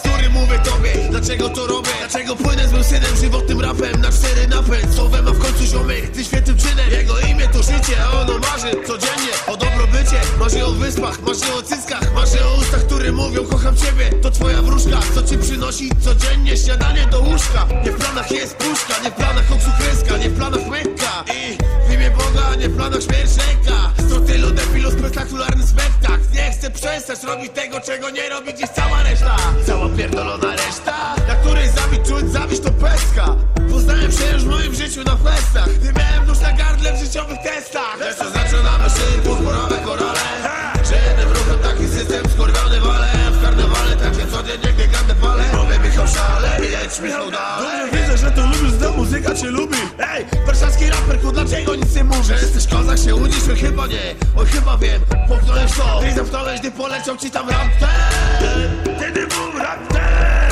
którym mówię tobie Dlaczego to robię? Dlaczego płynę z mym synem żywotnym rapem? Na cztery napęd Słowem, a w końcu ziomek Ty świetnym czynem Jego imię to życie A ono marzy codziennie. O dobrobycie Marzy o wyspach Marzy o cyckach Marzy o ustach, które mówią Kocham ciebie. To twoja wróżka Co ci przynosi codziennie Śniadanie do łóżka. Nie w planach jest puszka Nie w planach koksu kreska Nie w planach mekka I w imię Boga Nie w planach śmierć czeka To tylu debilu spektakularny spektakl. Nie chcę przestać robić tego Czego nie robi dziś cała reszta. Cała w życiu na festach Gdy miałem nóż na gardle w życiowych testach Wiesz co zaczynamy szybko zborowe korale Że jednym ruchem taki system skurwiony wale W karnawale takie codziennie biegane fale Mówię Michał szale jedź Michał dalej Dobrze widzę, że to lubisz, ta muzyka cię lubi Ej, warszawski raperku, dlaczego nic nie mówisz? Że jesteś kozak, się łudzisz, oj chyba nie Oj chyba wiem, popchnąłeś to Ty zamknąłeś, gdy poleciał ci tam rap ten Ty nie mów rap ten